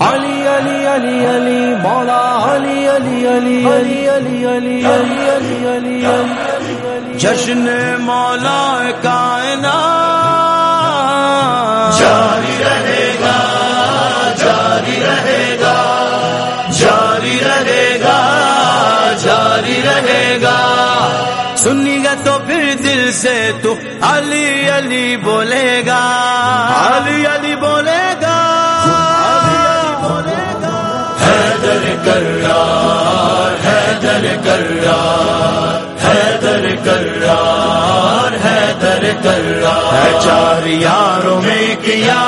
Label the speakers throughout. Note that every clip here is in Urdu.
Speaker 1: علی علی علی علی مولا علی علی علی علی علی علی علی علی علی علی
Speaker 2: جشن مولا کائنا
Speaker 3: جاری رہے گا جاری رہے گا جاری رہے گا جاری رہے گا
Speaker 2: سنی گا تو پھر دل سے تو علی علی بولے گا علی علی بولے
Speaker 3: چار یاروں میں کیا؟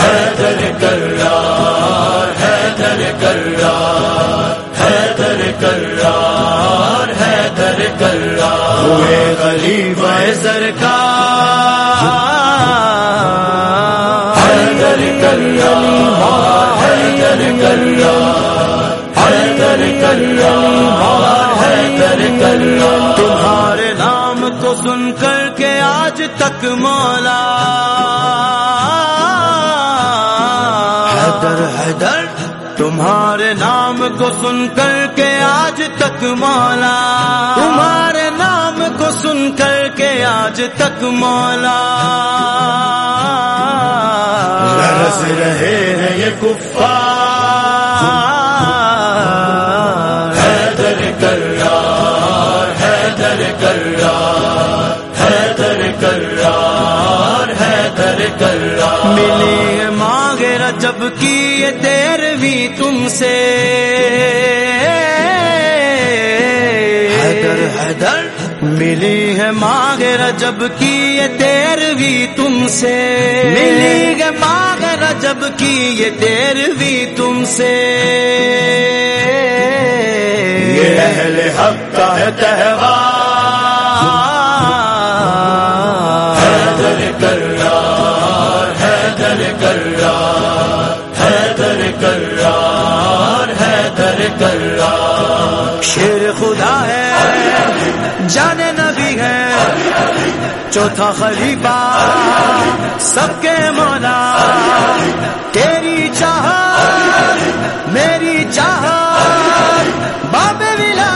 Speaker 3: حیدر کرار حیدر کرار حیدر کرار حیدر کرار ہوئے غریب سرکار۔ حیدر
Speaker 2: تک مولا حیدر حیدر تمہارے نام کو سن کر کے آج تک مولا تمہارے نام کو سن کر کے آج تک مولا
Speaker 3: رس رہے ہیں یہ کفار
Speaker 2: ہے مانگے رجب کی یہ تیرویں تم سے۔ حیدر حیدر۔ ملی ہے مانگ رجب کی یہ تیرویں تم سے۔ ملی۔ ہے مانگ رجب کی یہ تیرویں تم سے۔
Speaker 3: یہ اہل حق کا ہے تہوار۔
Speaker 2: چوتھا خلیفہ، سب کے مولا، تیری چاہت، میری چاہت، باب ولایات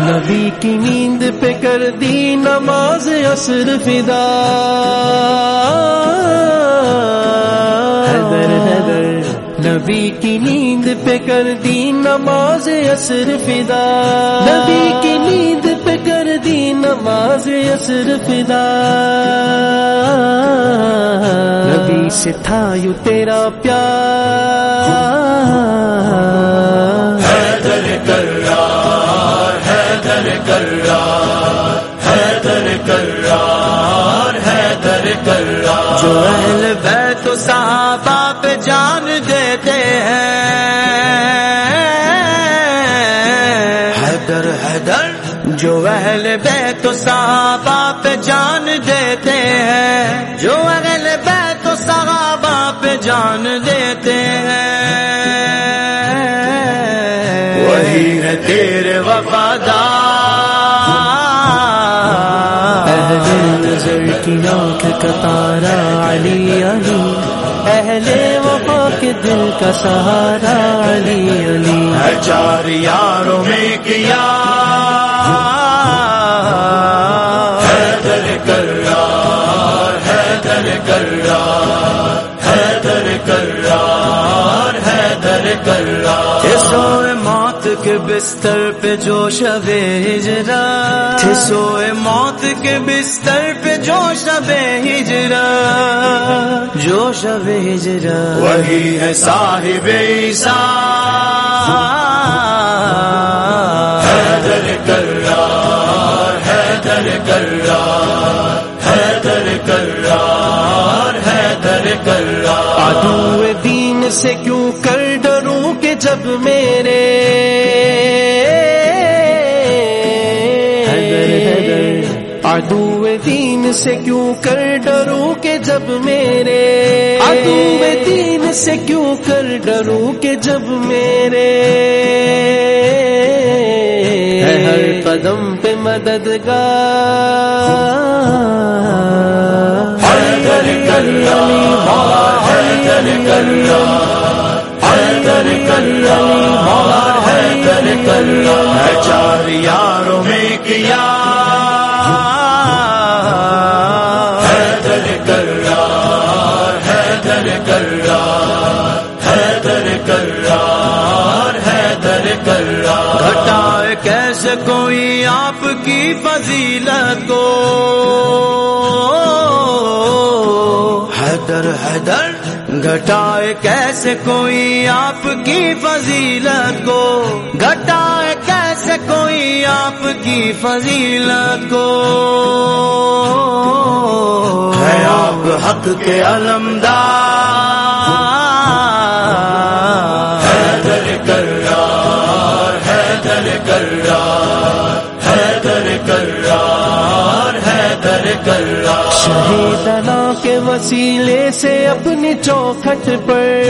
Speaker 1: نبی کی نیند پہ کر دی نماز اثر فدا۔ حیدر حیدر، نبی کی نیند پہ کر دی نماز اثر فدا۔ نبی کی نیند پہ کر دی نماز اثر فدا۔ نبی سے تھا یو تیرا پیار۔
Speaker 3: حیدر کرار حیدر کرار حیدر کرار حیدر کرار
Speaker 2: جو اہل بیت و صحابہ جو اہل بیت و صحابہ پہ جان دیتے ہیں جو اہل بیت و صحابہ پہ جان دیتے ہیں۔
Speaker 3: وہی ہے تیرے وفادار۔
Speaker 1: اہل نظر کی آنکھ کا تارا علی علی۔ اہل وفا کے دل کا سہارا علی علی۔
Speaker 3: چار یاروں میں کیا حیدر کرار حیدر کرار حیدر کرار۔
Speaker 2: تھے سوئے موت کے بستر پہ جو شب ہجرا۔ تھے سوئے موت کے بستر پہ جو شب ہجرا۔ جو شب ہجرا۔
Speaker 3: وہی ہے صاحب عیسیٰ۔ کرار حیدر کرار حیدر کرار۔
Speaker 1: سے کیوں کر ڈروں کہ جب میرے حیدر حیدر۔ عدو دین سے کیوں کر ڈروں کہ جب میرے عدو دین سے کیوں کر ڈروں کہ جب میرے ہے ہر قدم پہ مددگار۔
Speaker 3: حیدر کرار حیدر کرار ہے چار یاروں میں کیا؟ حیدر کرار حیدر کرار حیدر کرار حیدر کرار
Speaker 2: گھٹائے کیسے کوئی آپ کی فضیلت کو؟ حیدر حیدر۔ گھٹائے کیسے کوئی آپ کی فضیلت کو؟ گھٹائے کیسے کوئی آپ کی فضیلت کو؟ ہے آپ حق کے علمدار
Speaker 1: شہیدنا کے وسیلے سے اپنی چوکھٹ پر۔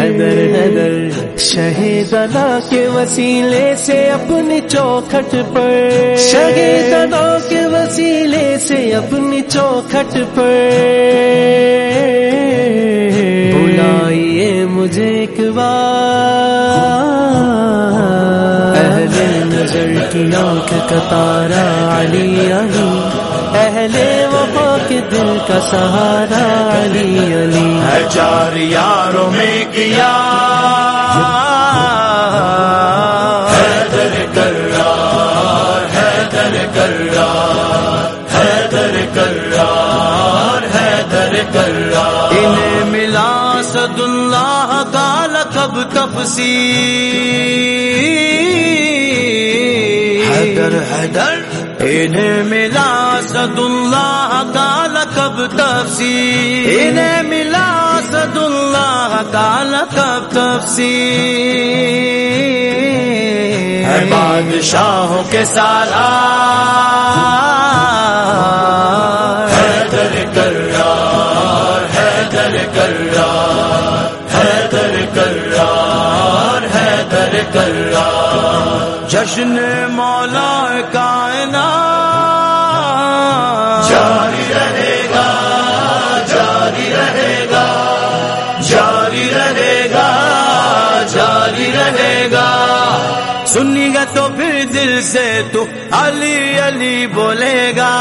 Speaker 1: حیدر حیدر شہیدنا کے وسیلے سے اپنی چوکھٹ پر۔ شہیدنا کے وسیلے سے اپنی چوکھٹ پر۔ بلائیے مجھے ایک بار۔ نظر کی آنکھ کا تارا علی علی۔ اہل وفا کے دل کا سہارا علی علی۔
Speaker 3: ہے چار یاروں میں کیا؟ حیدر کرار حیدر کرار حیدر کرار حیدر کرار
Speaker 2: انہیں ملا سد اللہ کا لقب تفسیر حیدر حیدر انہیں ملا سد اللہ کا لقب تفسیر۔ انہیں ملا سد اللہ کا لقب تفسیر۔
Speaker 3: ہے بادشاہوں کے سالار حیدر کرار حیدر کرار حیدر کرار حیدر کرار
Speaker 2: جشن مولا کائنات۔
Speaker 3: جاری رہے گا جاری رہے گا جاری رہے گا جاری رہے گا۔
Speaker 2: سنی گا تو پھر دل سے تو علی علی بولے گا۔